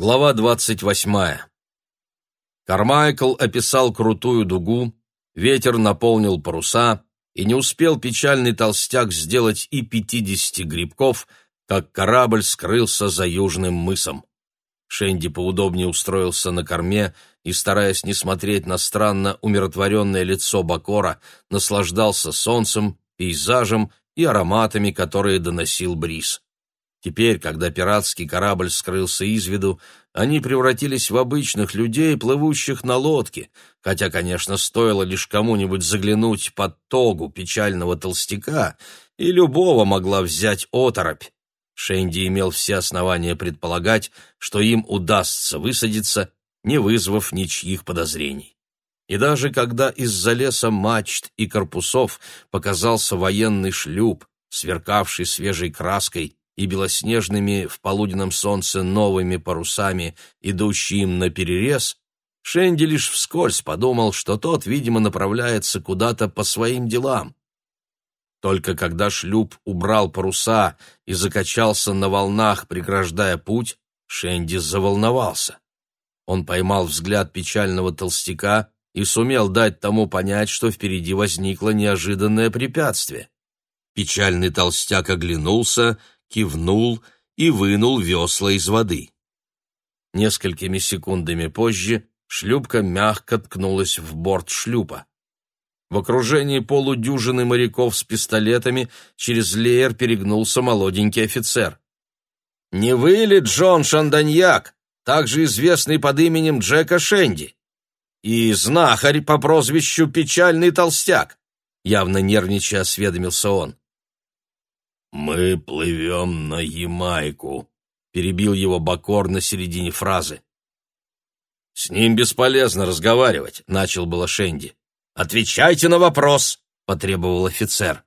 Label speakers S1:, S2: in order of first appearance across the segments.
S1: Глава двадцать восьмая. Кармайкл описал крутую дугу, ветер наполнил паруса, и не успел печальный толстяк сделать и пятидесяти грибков, как корабль скрылся за южным мысом. Шенди поудобнее устроился на корме и, стараясь не смотреть на странно умиротворенное лицо Бакора, наслаждался солнцем, пейзажем и ароматами, которые доносил бриз. Теперь, когда пиратский корабль скрылся из виду, они превратились в обычных людей, плывущих на лодке, хотя, конечно, стоило лишь кому-нибудь заглянуть под тогу печального толстяка, и любого могла взять оторопь. Шенди имел все основания предполагать, что им удастся высадиться, не вызвав ничьих подозрений. И даже когда из-за леса мачт и корпусов показался военный шлюп, сверкавший свежей краской и белоснежными в полуденном солнце новыми парусами, идущий им наперерез, Шенди лишь вскользь подумал, что тот, видимо, направляется куда-то по своим делам. Только когда шлюп убрал паруса и закачался на волнах, преграждая путь, Шенди заволновался. Он поймал взгляд печального толстяка и сумел дать тому понять, что впереди возникло неожиданное препятствие. Печальный толстяк оглянулся кивнул и вынул весла из воды. Несколькими секундами позже шлюпка мягко ткнулась в борт шлюпа. В окружении полудюжины моряков с пистолетами через леер перегнулся молоденький офицер. «Не вы ли Джон Шанданьяк, также известный под именем Джека Шенди? И знахарь по прозвищу Печальный Толстяк?» Явно нервничая осведомился он. «Мы плывем на Ямайку», — перебил его Бакор на середине фразы. «С ним бесполезно разговаривать», — начал было Шенди. «Отвечайте на вопрос», — потребовал офицер.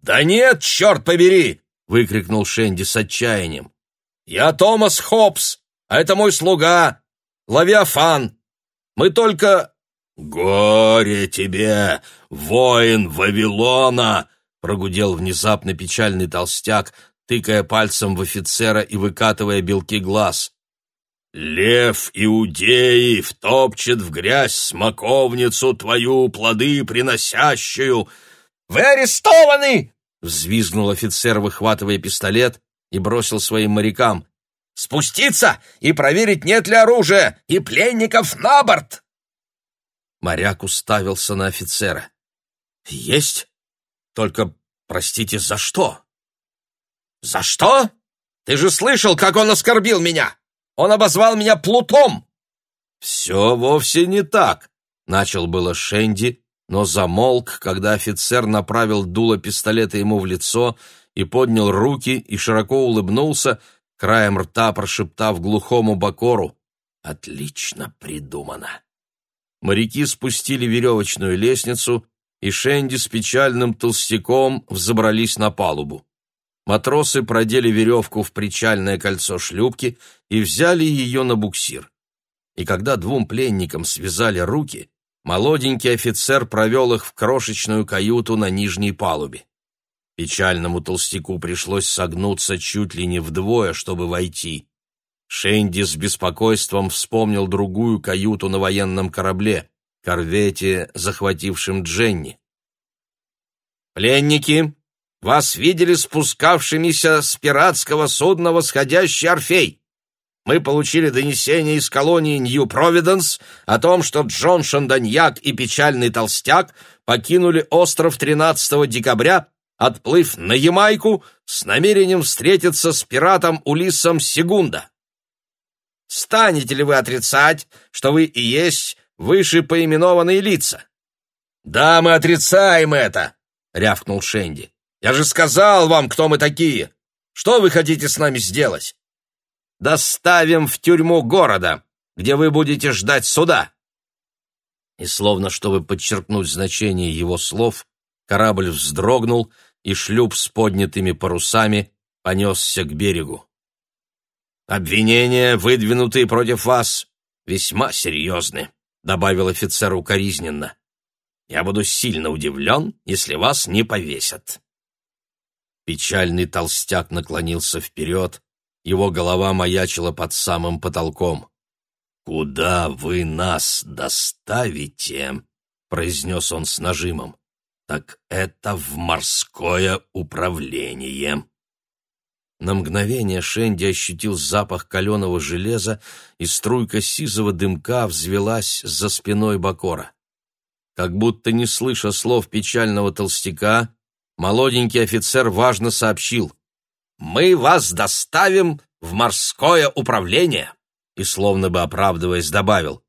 S1: «Да нет, черт побери!» — выкрикнул Шенди с отчаянием. «Я Томас Хопс, а это мой слуга, Лавиафан. Мы только...» «Горе тебе, воин Вавилона!» Прогудел внезапно печальный толстяк, тыкая пальцем в офицера и выкатывая белки глаз. «Лев Иудеи втопчет в грязь смоковницу твою, плоды приносящую!» «Вы арестованы!» — взвизгнул офицер, выхватывая пистолет, и бросил своим морякам. «Спуститься и проверить, нет ли оружия, и пленников на борт!» Моряк уставился на офицера. «Есть!» Только, простите, за что? За что? Ты же слышал, как он оскорбил меня! Он обозвал меня плутом! Все вовсе не так, начал было Шенди, но замолк, когда офицер направил дуло пистолета ему в лицо и поднял руки и широко улыбнулся, краем рта прошептав глухому бакору «Отлично придумано!». Моряки спустили веревочную лестницу и Шенди с печальным толстяком взобрались на палубу. Матросы продели веревку в причальное кольцо шлюпки и взяли ее на буксир. И когда двум пленникам связали руки, молоденький офицер провел их в крошечную каюту на нижней палубе. Печальному толстяку пришлось согнуться чуть ли не вдвое, чтобы войти. Шенди с беспокойством вспомнил другую каюту на военном корабле, корвете, захватившем Дженни. «Пленники, вас видели спускавшимися с пиратского судна восходящий Орфей. Мы получили донесение из колонии Нью-Провиденс о том, что Джон Шанданьяк и Печальный Толстяк покинули остров 13 декабря, отплыв на Ямайку с намерением встретиться с пиратом Улиссом Сегунда. Станете ли вы отрицать, что вы и есть выше поименованные лица. «Да, мы отрицаем это!» — рявкнул Шенди. «Я же сказал вам, кто мы такие! Что вы хотите с нами сделать?» «Доставим в тюрьму города, где вы будете ждать суда!» И словно чтобы подчеркнуть значение его слов, корабль вздрогнул, и шлюп с поднятыми парусами понесся к берегу. «Обвинения, выдвинутые против вас, весьма серьезны», добавил офицер укоризненно. «Я буду сильно удивлен, если вас не повесят». Печальный толстяк наклонился вперед Его голова маячила под самым потолком. «Куда вы нас доставите?» — произнес он с нажимом. «Так это в морское управление». На мгновение Шенди ощутил запах каленого железа, и струйка сизого дымка взвелась за спиной Бакора. Как будто не слыша слов печального толстяка, молоденький офицер важно сообщил «Мы вас доставим в морское управление!» и, словно бы оправдываясь, добавил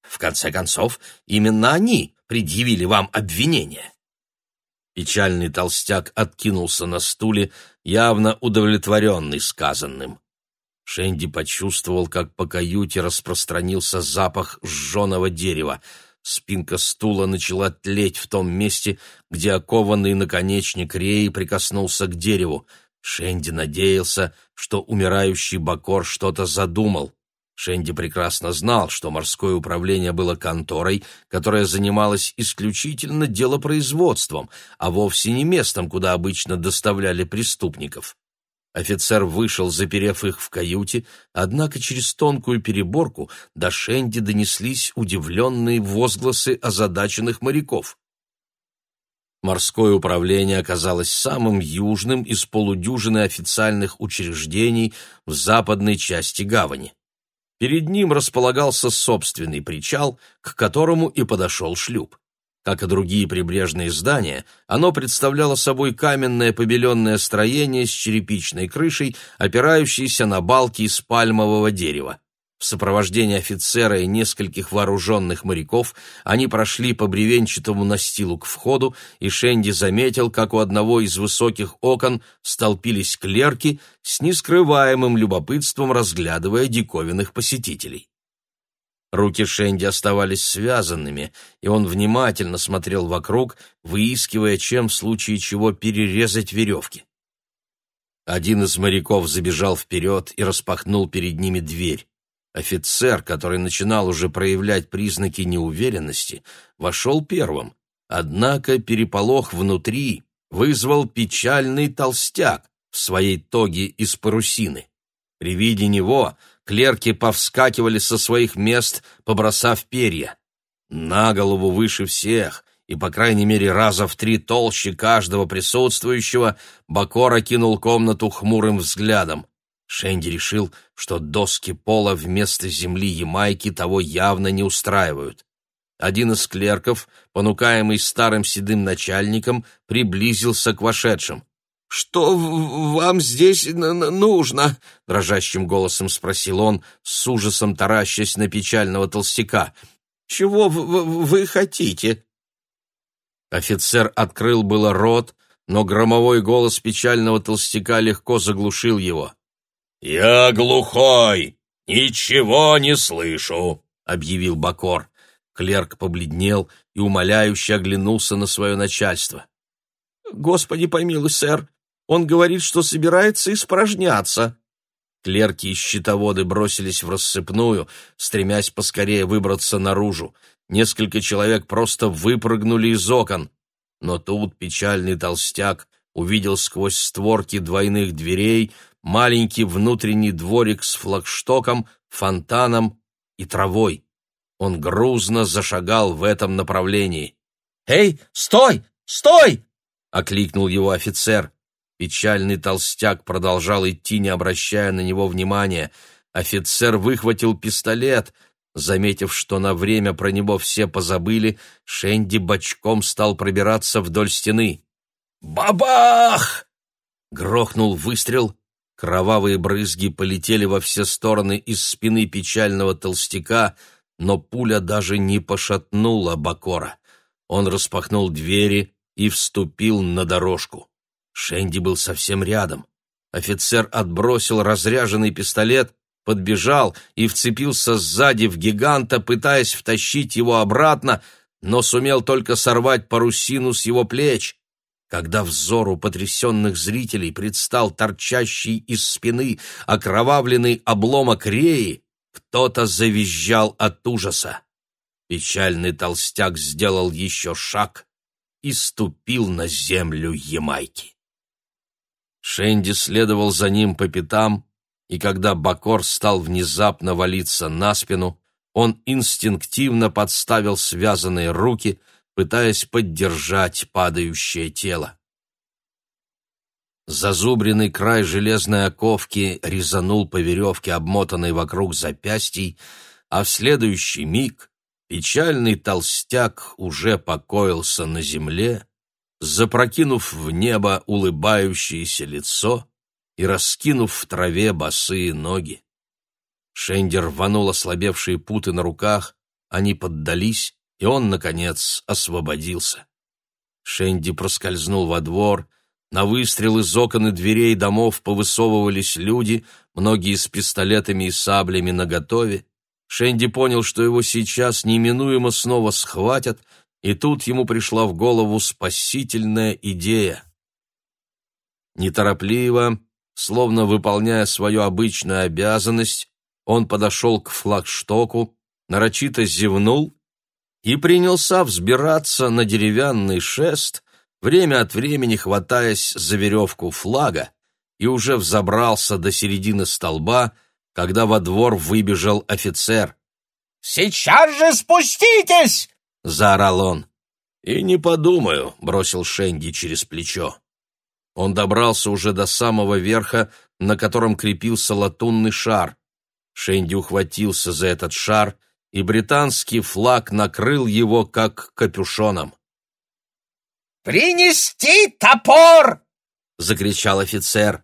S1: «В конце концов, именно они предъявили вам обвинение». Печальный толстяк откинулся на стуле, явно удовлетворенный сказанным. Шенди почувствовал, как по каюте распространился запах сжженного дерева. Спинка стула начала тлеть в том месте, где окованный наконечник реи прикоснулся к дереву. Шенди надеялся, что умирающий Бакор что-то задумал. Шенди прекрасно знал, что морское управление было конторой, которая занималась исключительно делопроизводством, а вовсе не местом, куда обычно доставляли преступников. Офицер вышел, заперев их в каюте, однако через тонкую переборку до Шенди донеслись удивленные возгласы озадаченных моряков. Морское управление оказалось самым южным из полудюжины официальных учреждений в западной части гавани. Перед ним располагался собственный причал, к которому и подошел шлюп. Как и другие прибрежные здания, оно представляло собой каменное побеленное строение с черепичной крышей, опирающееся на балки из пальмового дерева. В сопровождении офицера и нескольких вооруженных моряков они прошли по бревенчатому настилу к входу, и Шенди заметил, как у одного из высоких окон столпились клерки с нескрываемым любопытством, разглядывая диковинных посетителей. Руки Шенди оставались связанными, и он внимательно смотрел вокруг, выискивая, чем в случае чего перерезать веревки. Один из моряков забежал вперед и распахнул перед ними дверь. Офицер, который начинал уже проявлять признаки неуверенности, вошел первым. Однако переполох внутри вызвал печальный толстяк в своей тоге из парусины. При виде него клерки повскакивали со своих мест, побросав перья. На голову выше всех и, по крайней мере, раза в три толще каждого присутствующего, Бакор окинул комнату хмурым взглядом. Шенди решил, что доски пола вместо земли Ямайки того явно не устраивают. Один из клерков, понукаемый старым седым начальником, приблизился к вошедшим. «Что вам здесь нужно?» — дрожащим голосом спросил он, с ужасом таращась на печального толстяка. «Чего вы хотите?» Офицер открыл было рот, но громовой голос печального толстяка легко заглушил его. «Я глухой, ничего не слышу», — объявил Бакор. Клерк побледнел и умоляюще оглянулся на свое начальство. «Господи помилуй, сэр, он говорит, что собирается испражняться». Клерки и счетоводы бросились в рассыпную, стремясь поскорее выбраться наружу. Несколько человек просто выпрыгнули из окон. Но тут печальный толстяк увидел сквозь створки двойных дверей маленький внутренний дворик с флагштоком, фонтаном и травой. Он грузно зашагал в этом направлении. «Эй, стой! Стой!» — окликнул его офицер. Печальный толстяк продолжал идти, не обращая на него внимания. Офицер выхватил пистолет. Заметив, что на время про него все позабыли, Шенди бочком стал пробираться вдоль стены. «Бабах!» Грохнул выстрел, Кровавые брызги полетели во все стороны из спины печального толстяка, но пуля даже не пошатнула Бакора. Он распахнул двери и вступил на дорожку. Шенди был совсем рядом. Офицер отбросил разряженный пистолет, подбежал и вцепился сзади в гиганта, пытаясь втащить его обратно, но сумел только сорвать парусину с его плеч. Когда взору потрясенных зрителей предстал торчащий из спины окровавленный обломок реи, кто-то завизжал от ужаса. Печальный толстяк сделал еще шаг и ступил на землю Ямайки. Шенди следовал за ним по пятам, и когда Бакор стал внезапно валиться на спину, он инстинктивно подставил связанные руки, пытаясь поддержать падающее тело. Зазубренный край железной оковки резанул по веревке, обмотанной вокруг запястий, а в следующий миг печальный толстяк уже покоился на земле, запрокинув в небо улыбающееся лицо и раскинув в траве босые ноги. Шенди рванул ослабевшие путы на руках, они поддались, и он, наконец, освободился. Шенди проскользнул во двор, на выстрел из окон и дверей домов повысовывались люди, многие с пистолетами и саблями наготове. Шенди понял, что его сейчас неминуемо снова схватят, и тут ему пришла в голову спасительная идея. Неторопливо, словно выполняя свою обычную обязанность, он подошел к флагштоку, нарочито зевнул и принялся взбираться на деревянный шест, время от времени хватаясь за веревку флага, и уже взобрался до середины столба, когда во двор выбежал офицер.
S2: «Сейчас же спуститесь!»
S1: — заорал он. «И не подумаю», — бросил Шенди через плечо. Он добрался уже до самого верха, на котором крепился латунный шар. Шенди ухватился за этот шар, и британский флаг накрыл его как капюшоном.
S2: «Принести топор!»
S1: — закричал офицер.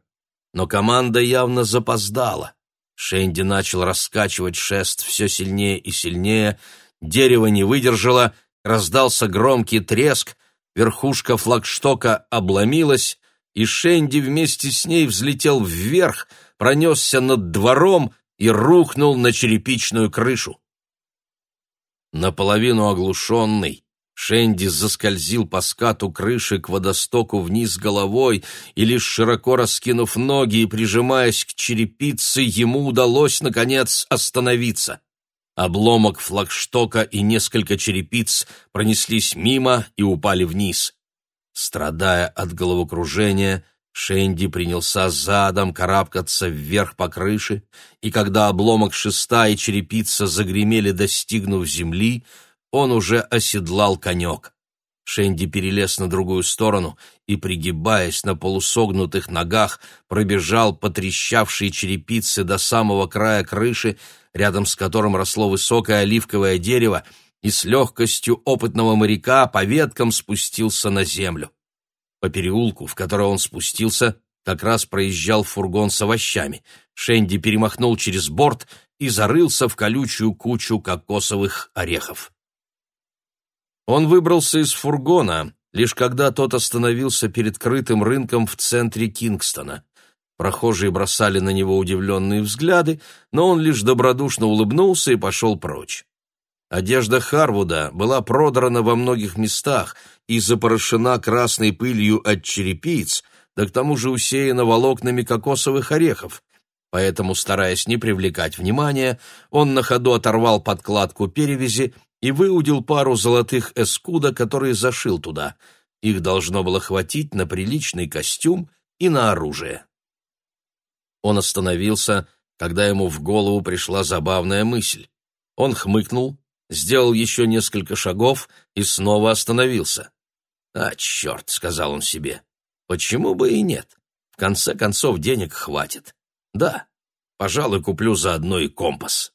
S1: Но команда явно запоздала. Шенди начал раскачивать шест все сильнее и сильнее, дерево не выдержало, раздался громкий треск, верхушка флагштока обломилась, и Шенди вместе с ней взлетел вверх, пронесся над двором и рухнул на черепичную крышу. Наполовину оглушенный, Шенди заскользил по скату крыши к водостоку вниз головой, и лишь широко раскинув ноги и прижимаясь к черепице, ему удалось, наконец, остановиться. Обломок флагштока и несколько черепиц пронеслись мимо и упали вниз. Страдая от головокружения, Шенди принялся задом карабкаться вверх по крыше, и когда обломок шеста и черепица загремели, достигнув земли, он уже оседлал конек. Шенди перелез на другую сторону и, пригибаясь на полусогнутых ногах, пробежал по трещавшей черепице до самого края крыши, рядом с которым росло высокое оливковое дерево, и с легкостью опытного моряка по веткам спустился на землю. По переулку, в который он спустился, как раз проезжал фургон с овощами. Шенди перемахнул через борт и зарылся в колючую кучу кокосовых орехов. Он выбрался из фургона, лишь когда тот остановился перед крытым рынком в центре Кингстона. Прохожие бросали на него удивленные взгляды, но он лишь добродушно улыбнулся и пошел прочь. Одежда Харвуда была продрана во многих местах и запорошена красной пылью от черепиц, да к тому же усеяна волокнами кокосовых орехов. Поэтому, стараясь не привлекать внимания, он на ходу оторвал подкладку перевязи и выудил пару золотых эскуда, которые зашил туда. Их должно было хватить на приличный костюм и на оружие. Он остановился, когда ему в голову пришла забавная мысль. Он хмыкнул, сделал еще несколько шагов и снова остановился. «А, черт!» — сказал он себе. «Почему бы и нет? В конце концов, денег хватит. Да, пожалуй, куплю заодно и компас».